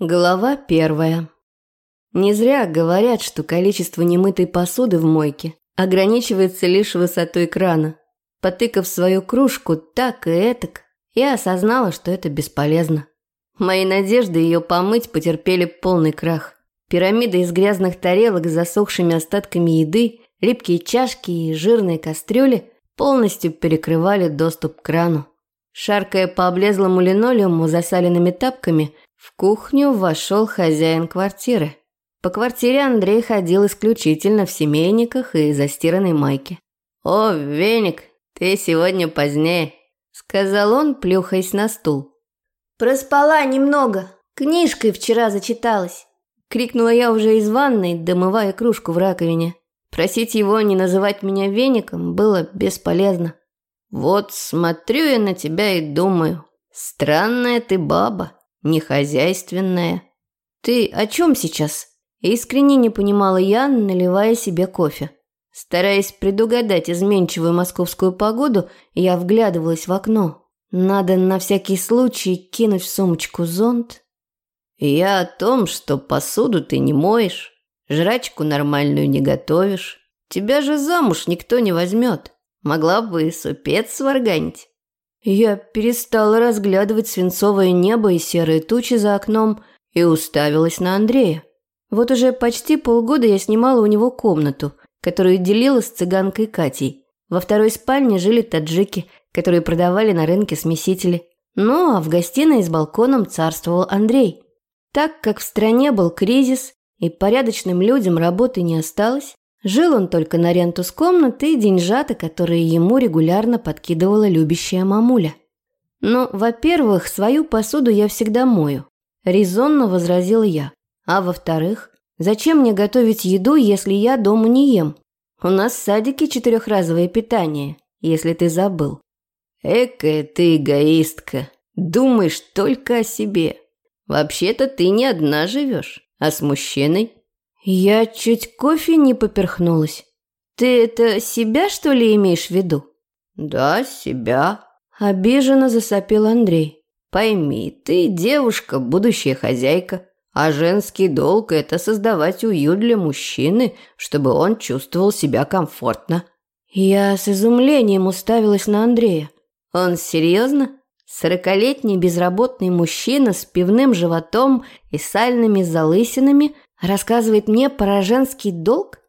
Глава первая. Не зря говорят, что количество немытой посуды в мойке ограничивается лишь высотой крана. Потыкав свою кружку так и этак, я осознала, что это бесполезно. Мои надежды ее помыть потерпели полный крах. Пирамида из грязных тарелок с засохшими остатками еды, липкие чашки и жирные кастрюли полностью перекрывали доступ к крану. Шаркая по облезлому линолеуму засаленными тапками – в кухню вошел хозяин квартиры. По квартире Андрей ходил исключительно в семейниках и застиранной майке. «О, Веник, ты сегодня позднее», – сказал он, плюхаясь на стул. «Проспала немного, книжкой вчера зачиталась», – крикнула я уже из ванной, домывая кружку в раковине. Просить его не называть меня веником было бесполезно. «Вот смотрю я на тебя и думаю, странная ты баба нехозяйственная. Ты о чем сейчас? Искренне не понимала я, наливая себе кофе. Стараясь предугадать изменчивую московскую погоду, я вглядывалась в окно. Надо на всякий случай кинуть в сумочку зонт. Я о том, что посуду ты не моешь, жрачку нормальную не готовишь. Тебя же замуж никто не возьмет. Могла бы супец сварганить. Я перестала разглядывать свинцовое небо и серые тучи за окном и уставилась на Андрея. Вот уже почти полгода я снимала у него комнату, которую делила с цыганкой Катей. Во второй спальне жили таджики, которые продавали на рынке смесители. Ну, а в гостиной с балконом царствовал Андрей. Так как в стране был кризис и порядочным людям работы не осталось, Жил он только на ренту с комнаты и деньжата, которые ему регулярно подкидывала любящая мамуля. «Ну, во-первых, свою посуду я всегда мою», – резонно возразил я. «А во-вторых, зачем мне готовить еду, если я дома не ем? У нас в садике четырехразовое питание, если ты забыл». «Экая ты эгоистка, думаешь только о себе. Вообще-то ты не одна живешь, а с мужчиной». Я чуть кофе не поперхнулась. Ты это себя, что ли, имеешь в виду? Да, себя. Обиженно засопел Андрей. Пойми, ты девушка, будущая хозяйка, а женский долг – это создавать уют для мужчины, чтобы он чувствовал себя комфортно. Я с изумлением уставилась на Андрея. Он серьезно? Сорокалетний безработный мужчина с пивным животом и сальными залысинами Рассказывает мне про женский долг?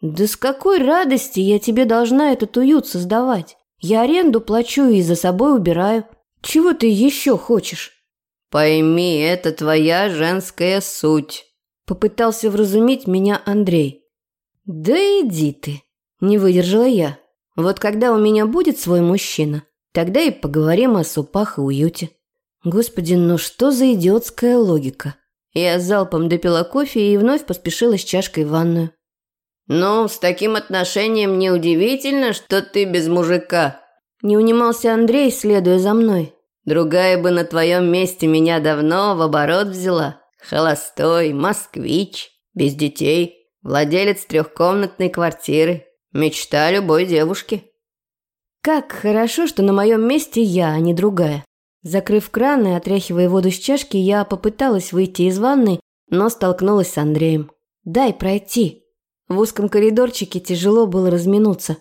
Да с какой радости я тебе должна этот уют создавать? Я аренду плачу и за собой убираю. Чего ты еще хочешь? Пойми, это твоя женская суть. Попытался вразумить меня Андрей. Да иди ты, не выдержала я. Вот когда у меня будет свой мужчина, тогда и поговорим о супах и уюте. Господи, ну что за идиотская логика? Я залпом допила кофе и вновь поспешила с чашкой в ванную. «Ну, с таким отношением неудивительно, что ты без мужика», – не унимался Андрей, следуя за мной. «Другая бы на твоем месте меня давно в оборот взяла. Холостой, москвич, без детей, владелец трехкомнатной квартиры. Мечта любой девушки». Как хорошо, что на моем месте я, а не другая. Закрыв кран и отряхивая воду с чашки, я попыталась выйти из ванной, но столкнулась с Андреем. «Дай пройти». В узком коридорчике тяжело было разминуться.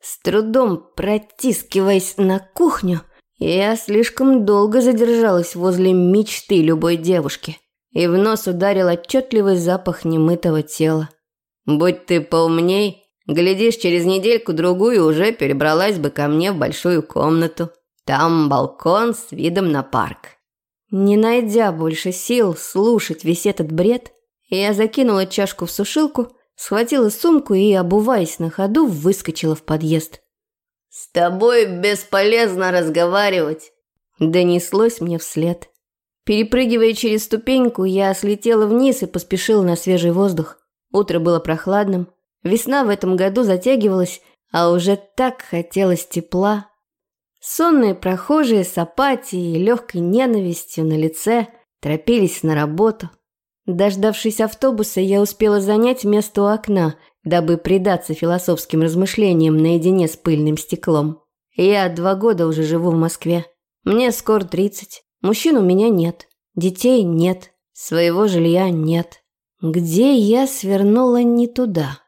С трудом протискиваясь на кухню, я слишком долго задержалась возле мечты любой девушки, и в нос ударил отчетливый запах немытого тела. «Будь ты поумней, глядишь, через недельку-другую уже перебралась бы ко мне в большую комнату». Там балкон с видом на парк. Не найдя больше сил слушать весь этот бред, я закинула чашку в сушилку, схватила сумку и, обуваясь на ходу, выскочила в подъезд. «С тобой бесполезно разговаривать», – донеслось мне вслед. Перепрыгивая через ступеньку, я слетела вниз и поспешила на свежий воздух. Утро было прохладным, весна в этом году затягивалась, а уже так хотелось тепла. Сонные прохожие с апатией и легкой ненавистью на лице торопились на работу. Дождавшись автобуса, я успела занять место у окна, дабы предаться философским размышлениям наедине с пыльным стеклом. Я два года уже живу в Москве. Мне скоро тридцать. Мужчин у меня нет. Детей нет. Своего жилья нет. Где я свернула не туда?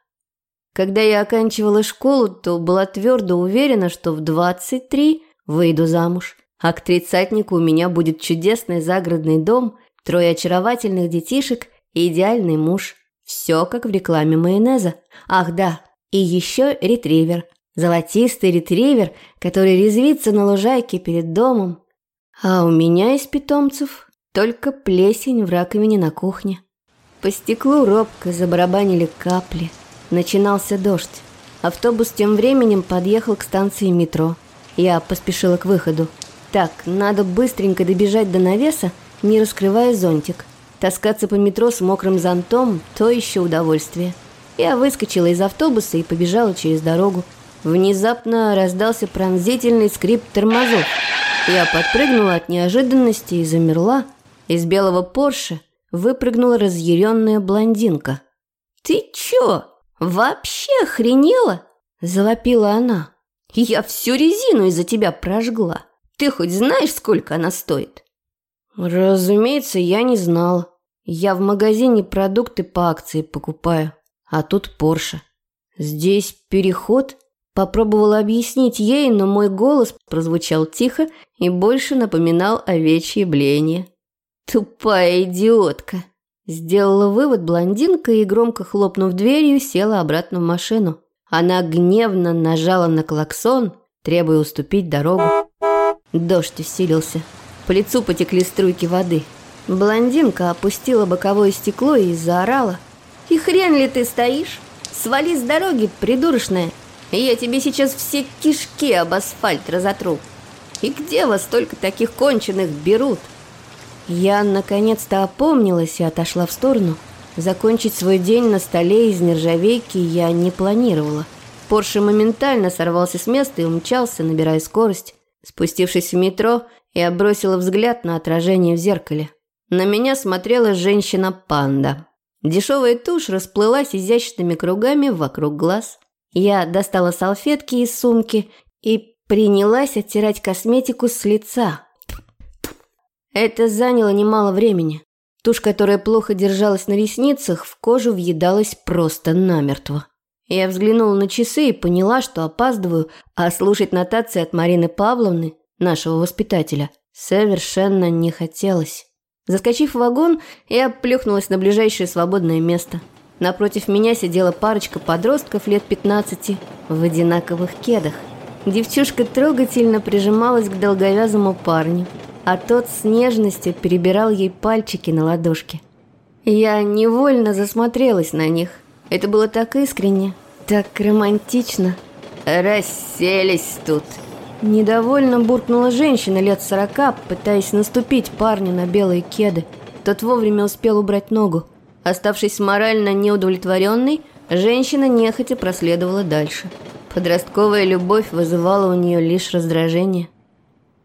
Когда я оканчивала школу, то была твердо уверена, что в 23 выйду замуж, а к тридцатнику у меня будет чудесный загородный дом, трое очаровательных детишек и идеальный муж. Все как в рекламе майонеза. Ах да, и еще ретривер. Золотистый ретривер, который резвится на лужайке перед домом. А у меня из питомцев только плесень в раковине на кухне. По стеклу робко забарабанили капли. Начинался дождь. Автобус тем временем подъехал к станции метро. Я поспешила к выходу. Так, надо быстренько добежать до навеса, не раскрывая зонтик. Таскаться по метро с мокрым зонтом – то еще удовольствие. Я выскочила из автобуса и побежала через дорогу. Внезапно раздался пронзительный скрип тормозов. Я подпрыгнула от неожиданности и замерла. Из белого Порше выпрыгнула разъяренная блондинка. «Ты чё, вообще охренела?» – завопила она. «Я всю резину из-за тебя прожгла. Ты хоть знаешь, сколько она стоит?» Разумеется, я не знала. Я в магазине продукты по акции покупаю, а тут Порше. Здесь переход. Попробовала объяснить ей, но мой голос прозвучал тихо и больше напоминал овечье бление. Тупая идиотка. Сделала вывод блондинка и, громко хлопнув дверью, села обратно в машину. Она гневно нажала на клаксон, требуя уступить дорогу. Дождь усилился. По лицу потекли струйки воды. Блондинка опустила боковое стекло и заорала. «И хрен ли ты стоишь? Свали с дороги, придурочная! Я тебе сейчас все кишки об асфальт разотру! И где вас только таких конченых берут?» Я наконец-то опомнилась и отошла в сторону. Закончить свой день на столе из нержавейки я не планировала. Порше моментально сорвался с места и умчался, набирая скорость. Спустившись в метро, я бросила взгляд на отражение в зеркале. На меня смотрела женщина-панда. Дешевая тушь расплылась изящными кругами вокруг глаз. Я достала салфетки из сумки и принялась оттирать косметику с лица. Это заняло немало времени. Тушь, которая плохо держалась на ресницах, в кожу въедалась просто намертво. Я взглянула на часы и поняла, что опаздываю, а слушать нотации от Марины Павловны нашего воспитателя, совершенно не хотелось. Заскочив в вагон, я плюхнулась на ближайшее свободное место. Напротив меня сидела парочка подростков лет 15 в одинаковых кедах. Девчушка трогательно прижималась к долговязому парню, а тот с нежностью перебирал ей пальчики на ладошке. Я невольно засмотрелась на них. Это было так искренне, так романтично. «Расселись тут!» Недовольно буркнула женщина лет сорока, пытаясь наступить парню на белые кеды. Тот вовремя успел убрать ногу. Оставшись морально неудовлетворенной, женщина нехотя проследовала дальше. Подростковая любовь вызывала у нее лишь раздражение.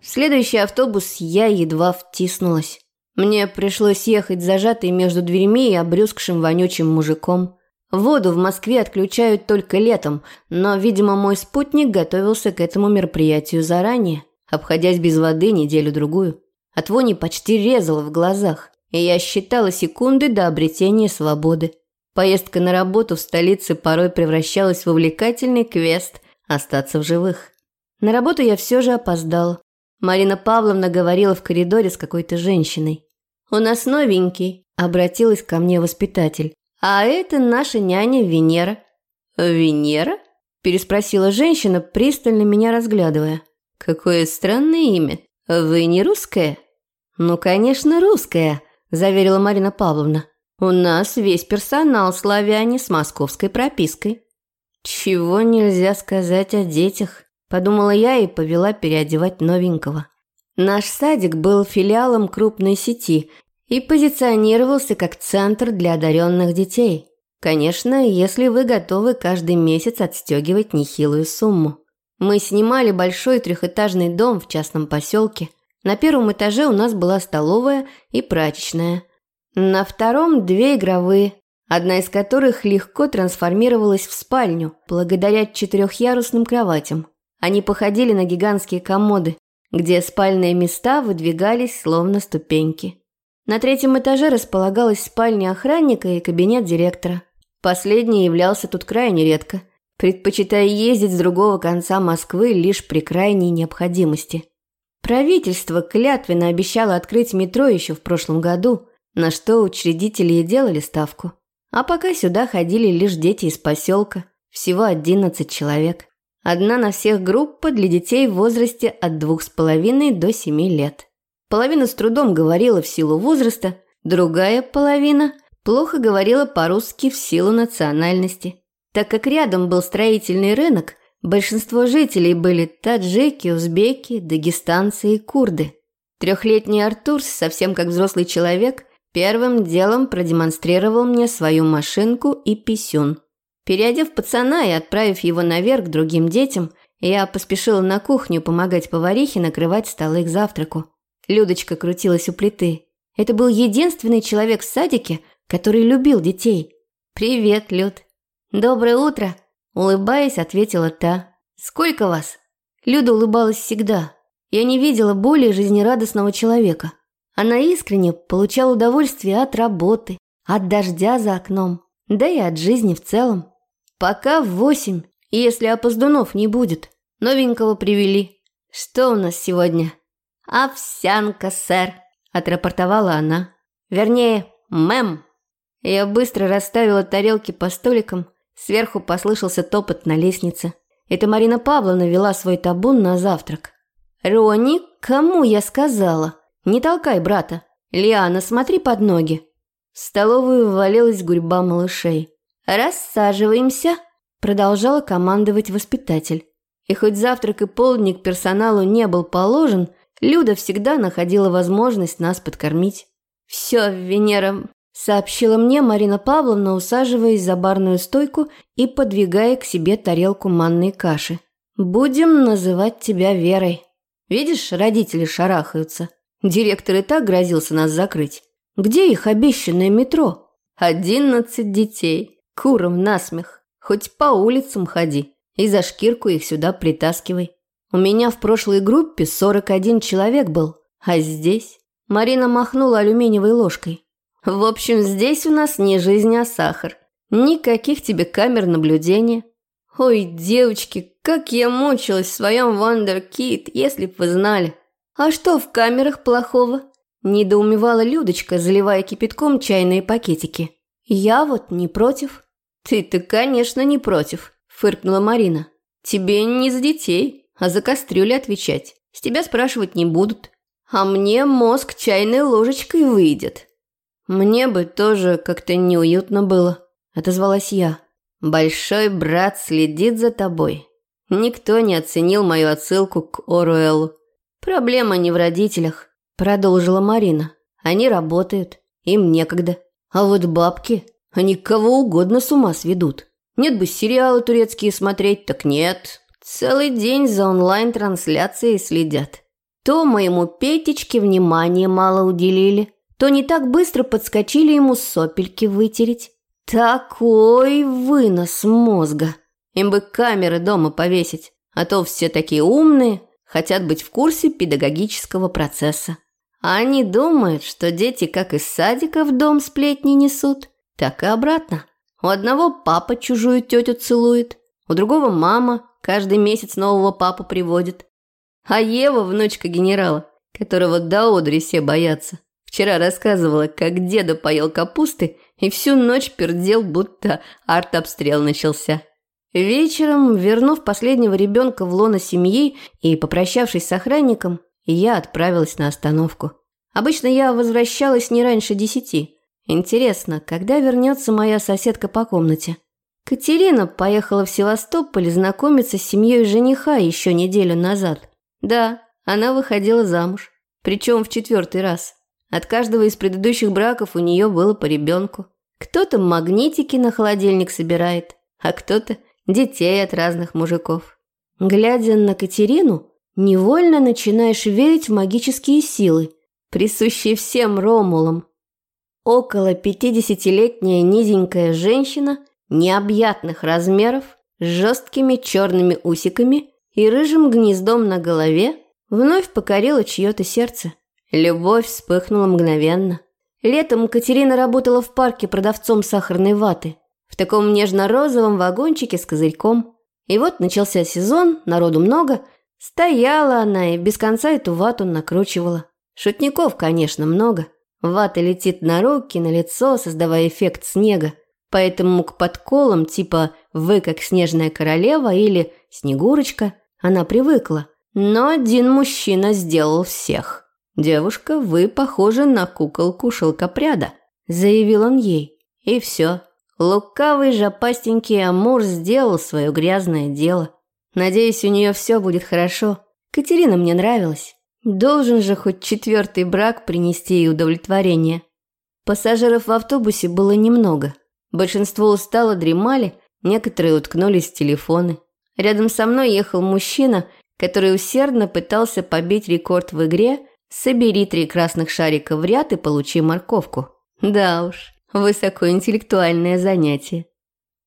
В следующий автобус я едва втиснулась. Мне пришлось ехать зажатой между дверьми и обрюзгшим вонючим мужиком. Воду в Москве отключают только летом, но, видимо, мой спутник готовился к этому мероприятию заранее, обходясь без воды неделю-другую. От вони почти резало в глазах, и я считала секунды до обретения свободы. Поездка на работу в столице порой превращалась в увлекательный квест остаться в живых. На работу я все же опоздала. Марина Павловна говорила в коридоре с какой-то женщиной. «У нас новенький», – обратилась ко мне воспитатель. А это наша няня Венера». «Венера?» – переспросила женщина, пристально меня разглядывая. «Какое странное имя. Вы не русская?» «Ну, конечно, русская», – заверила Марина Павловна. «У нас весь персонал славяне с московской пропиской». «Чего нельзя сказать о детях?» – подумала я и повела переодевать новенького. Наш садик был филиалом крупной сети и позиционировался как центр для одаренных детей. Конечно, если вы готовы каждый месяц отстегивать нехилую сумму. Мы снимали большой трехэтажный дом в частном поселке. На первом этаже у нас была столовая и прачечная. На втором две игровые, одна из которых легко трансформировалась в спальню благодаря четырехъярусным кроватям. Они походили на гигантские комоды, где спальные места выдвигались словно ступеньки. На третьем этаже располагалась спальня охранника и кабинет директора. Последний являлся тут крайне редко, предпочитая ездить с другого конца Москвы лишь при крайней необходимости. Правительство клятвенно обещало открыть метро еще в прошлом году, на что учредители и делали ставку. А пока сюда ходили лишь дети из поселка, всего 11 человек. Одна на всех группа для детей в возрасте от двух с половиной до семи лет. Половина с трудом говорила в силу возраста, другая половина плохо говорила по-русски в силу национальности. Так как рядом был строительный рынок, большинство жителей были таджики, узбеки, дагестанцы и курды. Трехлетний Артур, совсем как взрослый человек, первым делом продемонстрировал мне свою машинку и писюн. Переодев пацана и отправив его наверх к другим детям, я поспешила на кухню помогать поварихе накрывать столы к завтраку. Людочка крутилась у плиты. Это был единственный человек в садике, который любил детей. «Привет, Люд». «Доброе утро», – улыбаясь, ответила та. «Сколько вас?» Люда улыбалась всегда. Я не видела более жизнерадостного человека. Она искренне получала удовольствие от работы, от дождя за окном, да и от жизни в целом. Пока в восемь, если опоздунов не будет. Новенького привели. Что у нас сегодня? Овсянка, сэр, отрапортовала она. Вернее, мэм. Я быстро расставила тарелки по столикам. Сверху послышался топот на лестнице. Это Марина Павловна вела свой табун на завтрак. «Рони, кому я сказала? Не толкай брата. Лиана, смотри под ноги». В столовую ввалилась гурьба малышей. «Рассаживаемся», – продолжала командовать воспитатель. И хоть завтрак и полдник персоналу не был положен, Люда всегда находила возможность нас подкормить. «Все, Венера», – сообщила мне Марина Павловна, усаживаясь за барную стойку и подвигая к себе тарелку манной каши. «Будем называть тебя Верой. Видишь, родители шарахаются. Директор и так грозился нас закрыть. Где их обещанное метро? Одиннадцать детей. Куром насмех. Хоть по улицам ходи и за шкирку их сюда притаскивай. У меня в прошлой группе 41 человек был, а здесь... Марина махнула алюминиевой ложкой. В общем, здесь у нас не жизнь, а сахар. Никаких тебе камер наблюдения. Ой, девочки, как я мучилась в своем Вандеркит, если б вы знали. А что в камерах плохого? Недоумевала Людочка, заливая кипятком чайные пакетики. Я вот не против. «Ты-то, конечно, не против», – фыркнула Марина. «Тебе не за детей, а за кастрюли отвечать. С тебя спрашивать не будут. А мне мозг чайной ложечкой выйдет». «Мне бы тоже как-то неуютно было», – отозвалась я. «Большой брат следит за тобой. Никто не оценил мою отсылку к Оруэллу. Проблема не в родителях», – продолжила Марина. «Они работают, им некогда. А вот бабки они кого угодно с ума сведут. Нет бы сериалы турецкие смотреть, так нет. Целый день за онлайн-трансляцией следят. То моему Петечке внимания мало уделили, то не так быстро подскочили ему сопельки вытереть. Такой вынос мозга. Им бы камеры дома повесить, а то все такие умные, хотят быть в курсе педагогического процесса. А они думают, что дети как из садика в дом сплетни несут, так и обратно. У одного папа чужую тетю целует, у другого мама каждый месяц нового папу приводит. А Ева, внучка генерала, которого до одри все боятся, вчера рассказывала, как деда поел капусты и всю ночь пердел, будто артобстрел начался. Вечером, вернув последнего ребенка в лоно семьи и попрощавшись с охранником, я отправилась на остановку. Обычно я возвращалась не раньше десяти – Интересно, когда вернется моя соседка по комнате? Катерина поехала в Севастополь знакомиться с семьей жениха еще неделю назад. Да, она выходила замуж. Причем в четвертый раз. От каждого из предыдущих браков у нее было по ребенку. Кто-то магнитики на холодильник собирает, а кто-то детей от разных мужиков. Глядя на Катерину, невольно начинаешь верить в магические силы, присущие всем Ромулам – Около пятидесятилетняя низенькая женщина необъятных размеров, с жесткими черными усиками и рыжим гнездом на голове вновь покорила чье-то сердце. Любовь вспыхнула мгновенно. Летом Катерина работала в парке продавцом сахарной ваты. В таком нежно-розовом вагончике с козырьком. И вот начался сезон, народу много. Стояла она и без конца эту вату накручивала. Шутников, конечно, много. Вата летит на руки, на лицо, создавая эффект снега. Поэтому к подколам типа «Вы как снежная королева» или «Снегурочка» она привыкла. Но один мужчина сделал всех. «Девушка, вы похожи на куколку шелкопряда», – заявил он ей. И все. Лукавый жопастенький Амур сделал свое грязное дело. Надеюсь, у нее все будет хорошо. Катерина мне нравилась. Должен же хоть четвертый брак принести ей удовлетворение. Пассажиров в автобусе было немного. Большинство устало дремали, некоторые уткнулись в телефоны. Рядом со мной ехал мужчина, который усердно пытался побить рекорд в игре – Собери три красных шарика в ряд и получи морковку. Да уж, высокоинтеллектуальное занятие.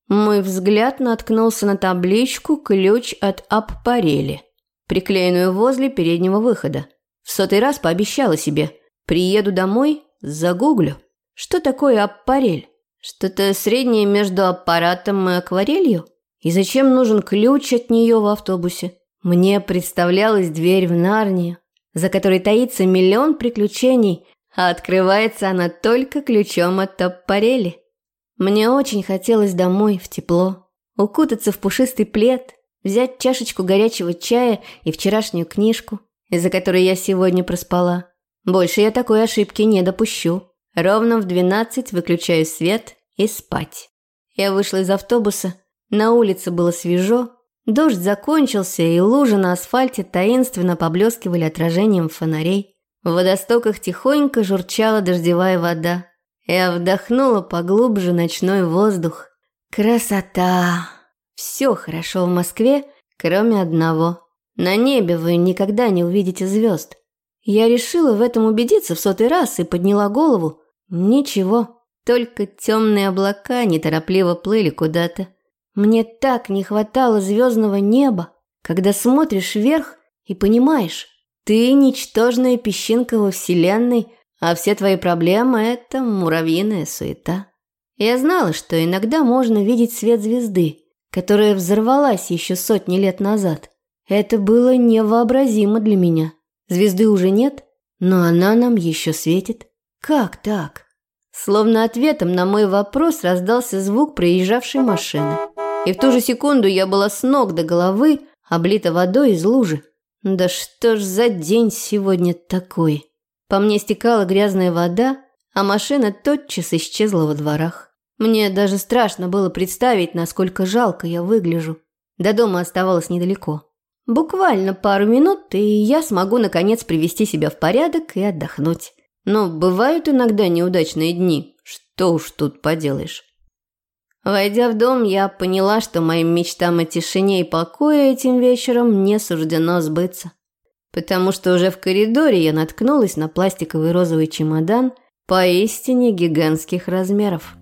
Мой взгляд наткнулся на табличку «Ключ от аппарели», приклеенную возле переднего выхода. В сотый раз пообещала себе «Приеду домой, загуглю». Что такое аппарель? Что-то среднее между аппаратом и акварелью? И зачем нужен ключ от нее в автобусе? Мне представлялась дверь в Нарнию за которой таится миллион приключений, а открывается она только ключом от топорели. Мне очень хотелось домой, в тепло, укутаться в пушистый плед, взять чашечку горячего чая и вчерашнюю книжку, из-за которой я сегодня проспала. Больше я такой ошибки не допущу. Ровно в двенадцать выключаю свет и спать. Я вышла из автобуса. На улице было свежо, Дождь закончился, и лужи на асфальте таинственно поблескивали отражением фонарей. В водостоках тихонько журчала дождевая вода. Я вдохнула поглубже ночной воздух. Красота! Все хорошо в Москве, кроме одного. На небе вы никогда не увидите звезд. Я решила в этом убедиться в сотый раз и подняла голову. Ничего, только темные облака неторопливо плыли куда-то. Мне так не хватало звездного неба, когда смотришь вверх и понимаешь, ты ничтожная песчинка во вселенной, а все твои проблемы – это муравьиная суета. Я знала, что иногда можно видеть свет звезды, которая взорвалась еще сотни лет назад. Это было невообразимо для меня. Звезды уже нет, но она нам еще светит. Как так? Словно ответом на мой вопрос раздался звук проезжавшей машины. И в ту же секунду я была с ног до головы, облита водой из лужи. Да что ж за день сегодня такой? По мне стекала грязная вода, а машина тотчас исчезла во дворах. Мне даже страшно было представить, насколько жалко я выгляжу. До дома оставалось недалеко. Буквально пару минут, и я смогу наконец привести себя в порядок и отдохнуть. Но бывают иногда неудачные дни, что уж тут поделаешь. Войдя в дом, я поняла, что моим мечтам о тишине и покое этим вечером не суждено сбыться. Потому что уже в коридоре я наткнулась на пластиковый розовый чемодан поистине гигантских размеров.